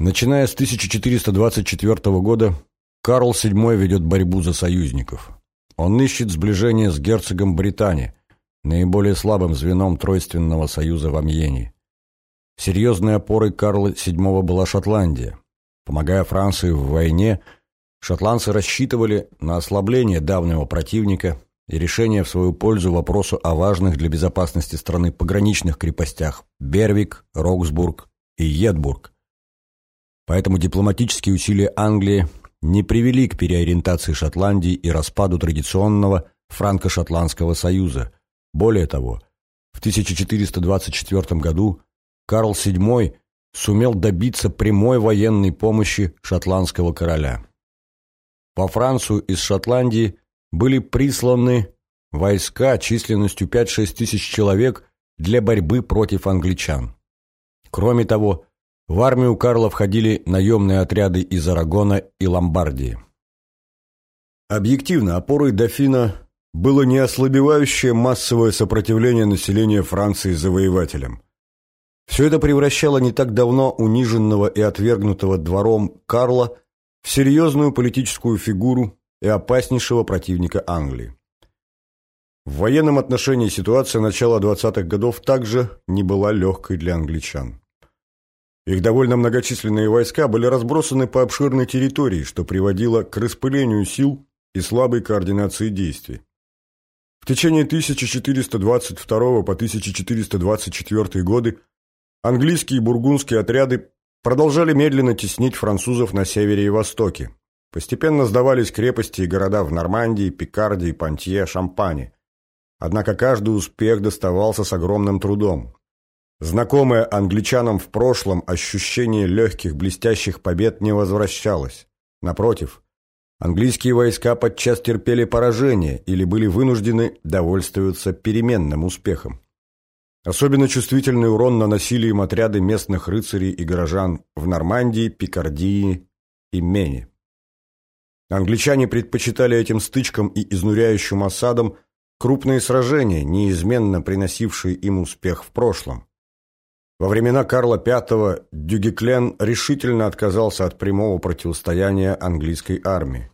Начиная с 1424 года, Карл VII ведет борьбу за союзников. Он ищет сближение с герцогом Британии, наиболее слабым звеном Тройственного союза в Амьене. Серьезной опорой Карла VII была Шотландия. Помогая Франции в войне, шотландцы рассчитывали на ослабление давнего противника и решение в свою пользу вопросу о важных для безопасности страны пограничных крепостях Бервик, Роксбург и Едбург. Поэтому дипломатические усилия Англии не привели к переориентации Шотландии и распаду традиционного франко-шотландского союза. Более того, в 1424 году Карл VII сумел добиться прямой военной помощи шотландского короля. Во Францию из Шотландии были присланы войска численностью 5-6 тысяч человек для борьбы против англичан. Кроме того, в армию Карла входили наемные отряды из Арагона и Ломбардии. Объективно, опорой дофина было неослабевающее массовое сопротивление населения Франции завоевателям. Все это превращало не так давно униженного и отвергнутого двором Карла в серьезную политическую фигуру и опаснейшего противника Англии. В военном отношении ситуация начала 20-х годов также не была легкой для англичан. Их довольно многочисленные войска были разбросаны по обширной территории, что приводило к распылению сил и слабой координации действий. В течение 1422 по 1424 годы английские и бургундские отряды продолжали медленно теснить французов на севере и востоке. Постепенно сдавались крепости и города в Нормандии, Пикардии, Пантье, Шампане. Однако каждый успех доставался с огромным трудом. Знакомое англичанам в прошлом ощущение легких блестящих побед не возвращалось. Напротив, английские войска подчас терпели поражение или были вынуждены довольствоваться переменным успехом. Особенно чувствительный урон наносили им отряды местных рыцарей и горожан в Нормандии, Пикардии и Мене. Англичане предпочитали этим стычкам и изнуряющим осадам крупные сражения, неизменно приносившие им успех в прошлом. Во времена Карла V Дюгеклен решительно отказался от прямого противостояния английской армии.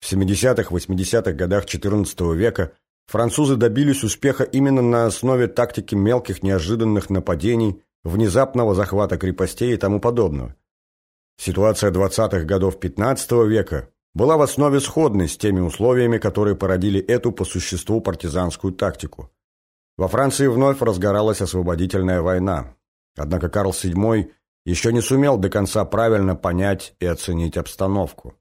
В 70-80-х годах XIV века французы добились успеха именно на основе тактики мелких неожиданных нападений, внезапного захвата крепостей и тому подобного. Ситуация 20-х годов XV века была в основе сходной с теми условиями, которые породили эту по существу партизанскую тактику. Во Франции вновь разгоралась освободительная война. Однако Карл VII еще не сумел до конца правильно понять и оценить обстановку.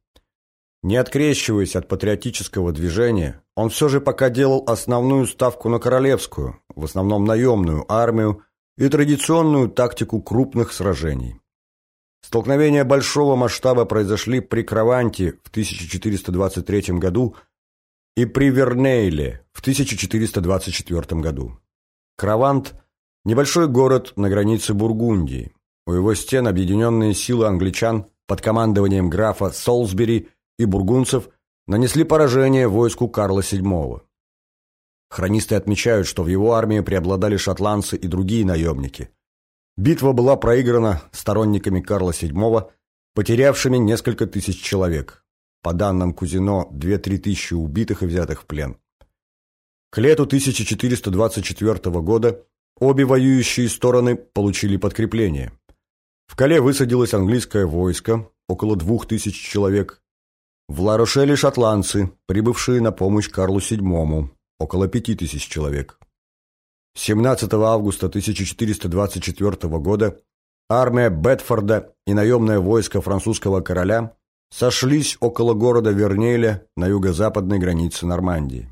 Не открещиваясь от патриотического движения, он все же пока делал основную ставку на королевскую, в основном наемную армию и традиционную тактику крупных сражений. Столкновения большого масштаба произошли при Краванте в 1423 году и при Вернейле в 1424 году. Кравант – небольшой город на границе Бургундии. У его стен объединенные силы англичан под командованием графа Солсбери и бургунцев нанесли поражение войску Карла VII. Хронисты отмечают, что в его армии преобладали шотландцы и другие наемники – Битва была проиграна сторонниками Карла VII, потерявшими несколько тысяч человек. По данным Кузино, 2-3 тысячи убитых и взятых в плен. К лету 1424 года обе воюющие стороны получили подкрепление. В Кале высадилось английское войско, около двух тысяч человек. В Ларошеле шотландцы, прибывшие на помощь Карлу VII, около пяти тысяч человек. 17 августа 1424 года армия Бетфорда и наемное войско французского короля сошлись около города Вернеля на юго-западной границе Нормандии.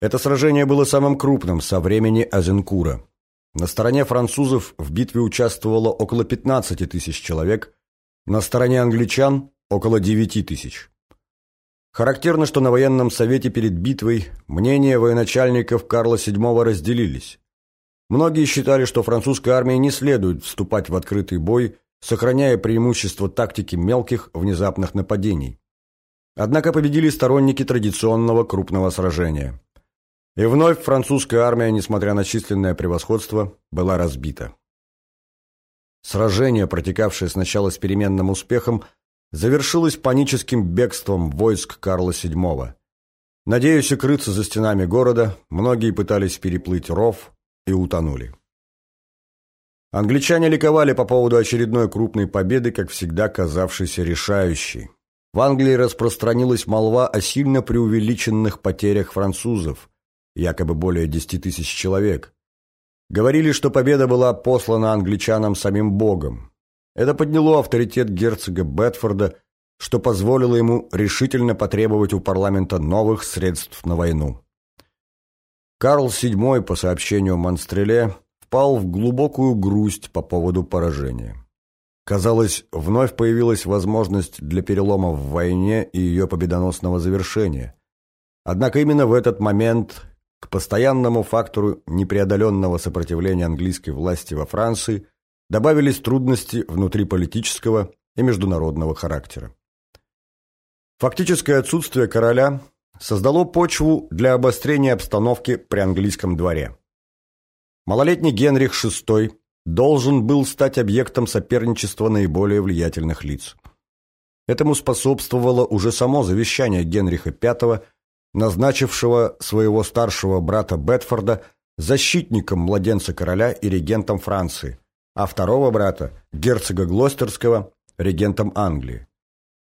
Это сражение было самым крупным со времени Азенкура. На стороне французов в битве участвовало около 15 тысяч человек, на стороне англичан – около 9 тысяч. Характерно, что на военном совете перед битвой мнения военачальников Карла VII разделились. Многие считали, что французской армии не следует вступать в открытый бой, сохраняя преимущество тактики мелких внезапных нападений. Однако победили сторонники традиционного крупного сражения. И вновь французская армия, несмотря на численное превосходство, была разбита. Сражение, протекавшее сначала с переменным успехом, завершилось паническим бегством войск Карла VII. Надеясь укрыться за стенами города, многие пытались переплыть ров и утонули. Англичане ликовали по поводу очередной крупной победы, как всегда казавшейся решающей. В Англии распространилась молва о сильно преувеличенных потерях французов, якобы более 10 тысяч человек. Говорили, что победа была послана англичанам самим Богом. Это подняло авторитет герцога Бетфорда, что позволило ему решительно потребовать у парламента новых средств на войну. Карл VII, по сообщению Монстреле, впал в глубокую грусть по поводу поражения. Казалось, вновь появилась возможность для перелома в войне и ее победоносного завершения. Однако именно в этот момент к постоянному фактору непреодоленного сопротивления английской власти во Франции добавились трудности внутриполитического и международного характера. Фактическое отсутствие короля создало почву для обострения обстановки при английском дворе. Малолетний Генрих VI должен был стать объектом соперничества наиболее влиятельных лиц. Этому способствовало уже само завещание Генриха V назначившего своего старшего брата Бетфорда защитником младенца короля и регентом Франции, а второго брата, герцога Глостерского, регентом Англии.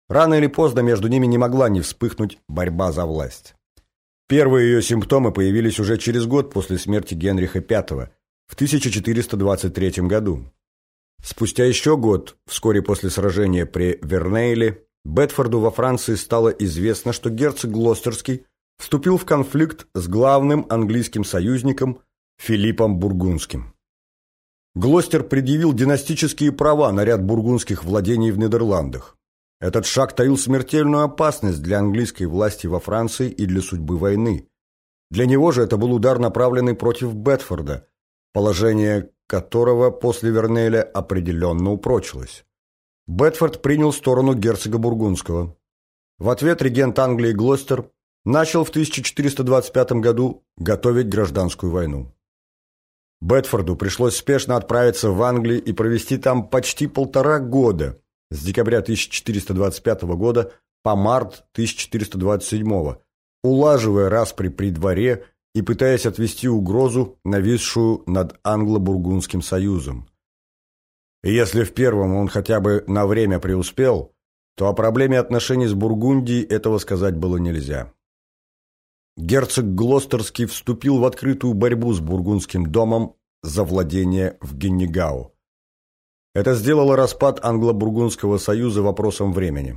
Рано или поздно между ними не могла не вспыхнуть борьба за власть. Первые ее симптомы появились уже через год после смерти Генриха V в 1423 году. Спустя еще год, вскоре после сражения при Вернейле, Бетфорду во Франции стало известно, что герцог Глостерский вступил в конфликт с главным английским союзником Филиппом Бургундским. Глостер предъявил династические права на ряд бургундских владений в Нидерландах. Этот шаг таил смертельную опасность для английской власти во Франции и для судьбы войны. Для него же это был удар, направленный против Бетфорда, положение которого после Вернеля определенно упрочилось. Бетфорд принял сторону герцога Бургундского. В ответ регент Англии Глостер начал в 1425 году готовить гражданскую войну. Бетфорду пришлось спешно отправиться в Англию и провести там почти полтора года, с декабря 1425 года по март 1427, улаживая распри при дворе и пытаясь отвести угрозу, нависшую над Англо-Бургундским союзом. Если в первом он хотя бы на время преуспел, то о проблеме отношений с Бургундией этого сказать было нельзя. Герцог Глостерский вступил в открытую борьбу с бургундским домом за владение в Геннигау. Это сделало распад англо-бургундского союза вопросом времени.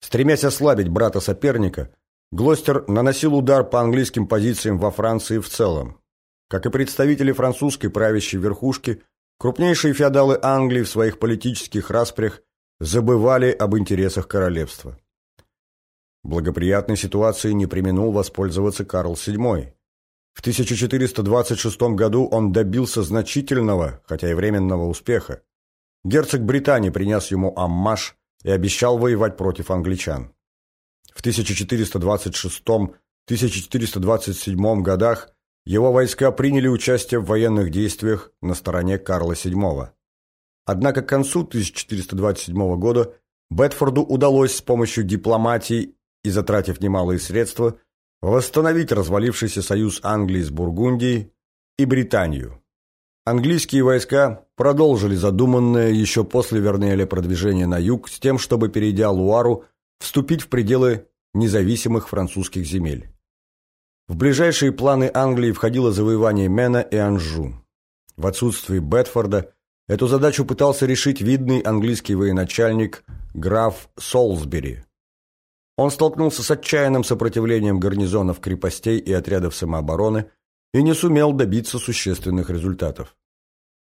Стремясь ослабить брата-соперника, Глостер наносил удар по английским позициям во Франции в целом. Как и представители французской правящей верхушки, крупнейшие феодалы Англии в своих политических распрях забывали об интересах королевства. Благоприятной ситуацией не применул воспользоваться Карл VII. В 1426 году он добился значительного, хотя и временного успеха. Герцог Британии принес ему аммаж и обещал воевать против англичан. В 1426-1427 годах его войска приняли участие в военных действиях на стороне Карла VII. Однако к концу 1427 года Бетфорду удалось с помощью дипломатии и затратив немалые средства, восстановить развалившийся союз Англии с Бургундией и Британию. Английские войска продолжили задуманное еще после Вернеля продвижение на юг с тем, чтобы, перейдя Луару, вступить в пределы независимых французских земель. В ближайшие планы Англии входило завоевание Мена и Анжу. В отсутствие Бетфорда эту задачу пытался решить видный английский военачальник граф Солсбери, он столкнулся с отчаянным сопротивлением гарнизонов крепостей и отрядов самообороны и не сумел добиться существенных результатов.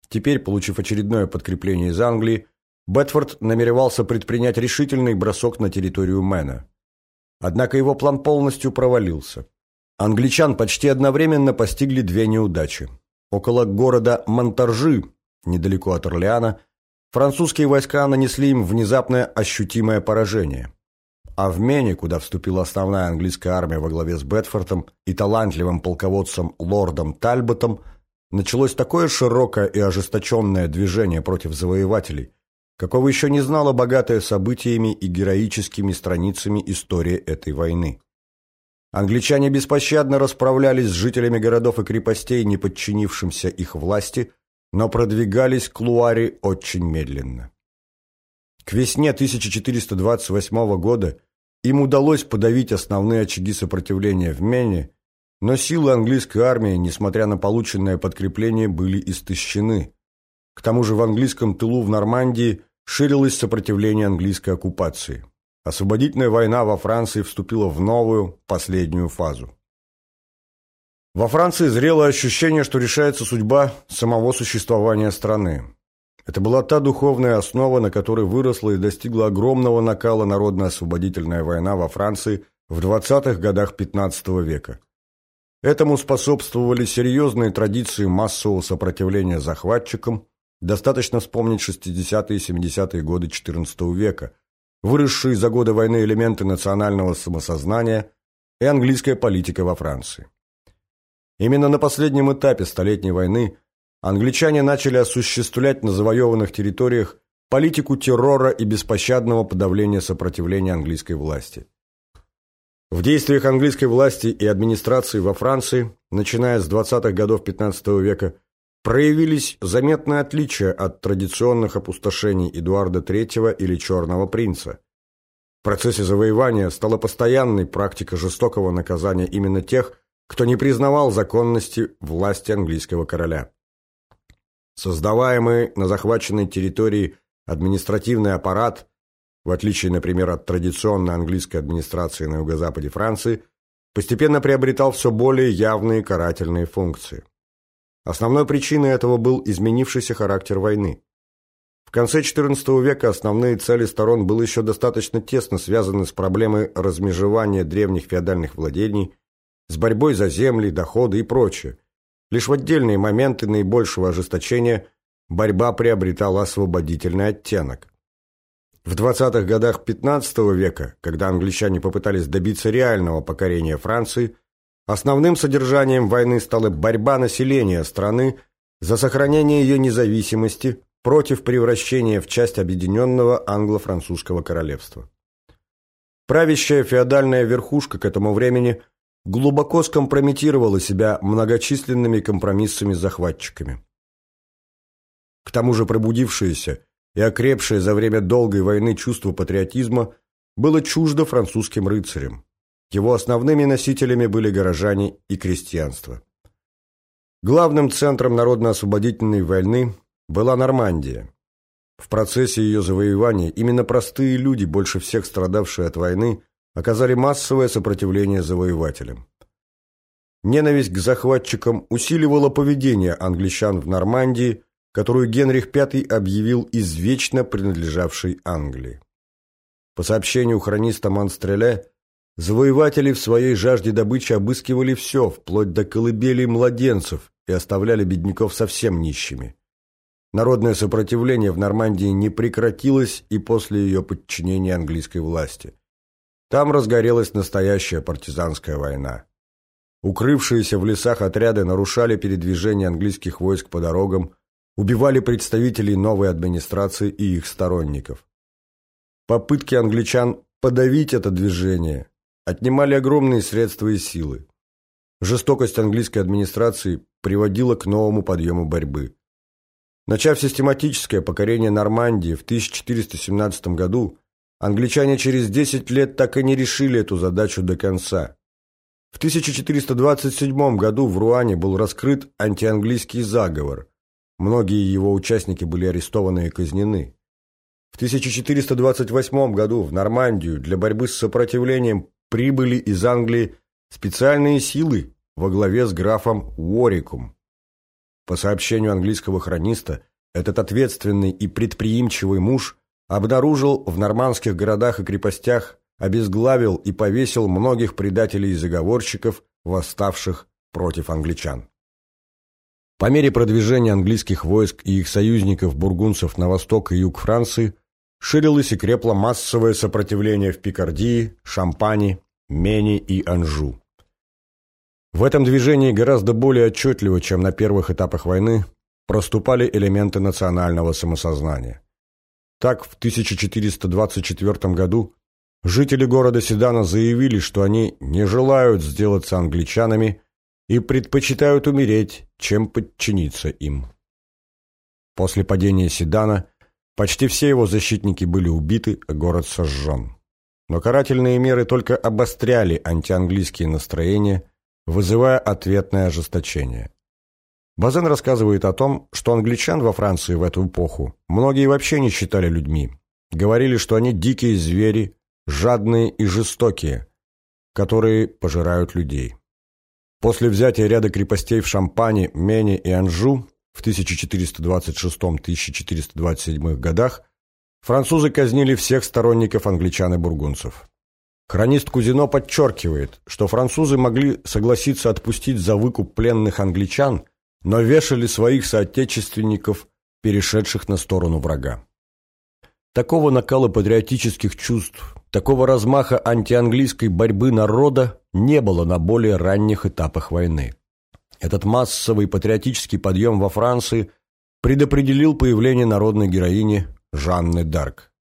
Теперь, получив очередное подкрепление из Англии, Бетфорд намеревался предпринять решительный бросок на территорию Мэна. Однако его план полностью провалился. Англичан почти одновременно постигли две неудачи. Около города Монтаржи, недалеко от Орлеана, французские войска нанесли им внезапное ощутимое поражение а в Мене, куда вступила основная английская армия во главе с Бетфортом и талантливым полководцем лордом Тальботом, началось такое широкое и ожесточенное движение против завоевателей, какого еще не знала богатая событиями и героическими страницами история этой войны. Англичане беспощадно расправлялись с жителями городов и крепостей, не подчинившимся их власти, но продвигались к Луаре очень медленно. К весне 1428 года им удалось подавить основные очаги сопротивления в Мене, но силы английской армии, несмотря на полученное подкрепление, были истощены. К тому же в английском тылу в Нормандии ширилось сопротивление английской оккупации. Освободительная война во Франции вступила в новую, последнюю фазу. Во Франции зрело ощущение, что решается судьба самого существования страны. Это была та духовная основа, на которой выросла и достигла огромного накала народно-освободительная война во Франции в 20-х годах XV века. Этому способствовали серьезные традиции массового сопротивления захватчикам, достаточно вспомнить 60-е и 70-е годы XIV века, выросшие за годы войны элементы национального самосознания и английская политика во Франции. Именно на последнем этапе Столетней войны англичане начали осуществлять на завоеванных территориях политику террора и беспощадного подавления сопротивления английской власти. В действиях английской власти и администрации во Франции, начиная с 20-х годов XV века, проявились заметные отличия от традиционных опустошений Эдуарда III или Черного принца. В процессе завоевания стала постоянной практика жестокого наказания именно тех, кто не признавал законности власти английского короля. Создаваемый на захваченной территории административный аппарат, в отличие, например, от традиционной английской администрации на юго-западе Франции, постепенно приобретал все более явные карательные функции. Основной причиной этого был изменившийся характер войны. В конце XIV века основные цели сторон были еще достаточно тесно связаны с проблемой размежевания древних феодальных владений, с борьбой за земли, доходы и прочее, Лишь в отдельные моменты наибольшего ожесточения борьба приобретала освободительный оттенок. В 20-х годах XV века, когда англичане попытались добиться реального покорения Франции, основным содержанием войны стала борьба населения страны за сохранение ее независимости против превращения в часть объединенного англо-французского королевства. Правящая феодальная верхушка к этому времени – глубоко скомпрометировала себя многочисленными компромиссами с захватчиками. К тому же пробудившееся и окрепшее за время долгой войны чувство патриотизма было чуждо французским рыцарям. Его основными носителями были горожане и крестьянство. Главным центром народно-освободительной войны была Нормандия. В процессе ее завоевания именно простые люди, больше всех страдавшие от войны, оказали массовое сопротивление завоевателям. Ненависть к захватчикам усиливала поведение англичан в Нормандии, которую Генрих V объявил извечно принадлежавшей Англии. По сообщению хрониста Монстреля, завоеватели в своей жажде добычи обыскивали все, вплоть до колыбелей младенцев, и оставляли бедняков совсем нищими. Народное сопротивление в Нормандии не прекратилось и после ее подчинения английской власти – там разгорелась настоящая партизанская война. Укрывшиеся в лесах отряды нарушали передвижение английских войск по дорогам, убивали представителей новой администрации и их сторонников. Попытки англичан подавить это движение отнимали огромные средства и силы. Жестокость английской администрации приводила к новому подъему борьбы. Начав систематическое покорение Нормандии в 1417 году, Англичане через 10 лет так и не решили эту задачу до конца. В 1427 году в Руане был раскрыт антианглийский заговор. Многие его участники были арестованы и казнены. В 1428 году в Нормандию для борьбы с сопротивлением прибыли из Англии специальные силы во главе с графом Уориком. По сообщению английского хрониста, этот ответственный и предприимчивый муж обнаружил в нормандских городах и крепостях, обезглавил и повесил многих предателей и заговорщиков, восставших против англичан. По мере продвижения английских войск и их союзников-бургунцев на восток и юг Франции ширилось и крепло массовое сопротивление в Пикардии, Шампани, Мени и Анжу. В этом движении гораздо более отчетливо, чем на первых этапах войны, проступали элементы национального самосознания. Так, в 1424 году жители города Седана заявили, что они не желают сделаться англичанами и предпочитают умереть, чем подчиниться им. После падения Седана почти все его защитники были убиты, а город сожжен. Но карательные меры только обостряли антианглийские настроения, вызывая ответное ожесточение. Базен рассказывает о том, что англичан во Франции в эту эпоху многие вообще не считали людьми. Говорили, что они дикие звери, жадные и жестокие, которые пожирают людей. После взятия ряда крепостей в Шампане, Мене и Анжу в 1426-1427 годах французы казнили всех сторонников англичан и бургунцев. Хронист Кузино подчеркивает, что французы могли согласиться отпустить за выкуп пленных англичан, но вешали своих соотечественников, перешедших на сторону врага. Такого накала патриотических чувств, такого размаха антианглийской борьбы народа не было на более ранних этапах войны. Этот массовый патриотический подъем во Франции предопределил появление народной героини Жанны Дарк.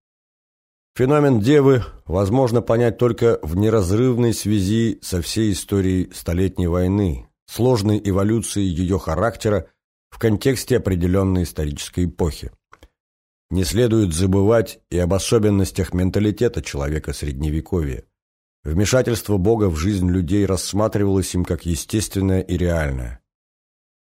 Феномен Девы возможно понять только в неразрывной связи со всей историей Столетней войны, сложной эволюцией ее характера в контексте определенной исторической эпохи. Не следует забывать и об особенностях менталитета человека Средневековья. Вмешательство Бога в жизнь людей рассматривалось им как естественное и реальное.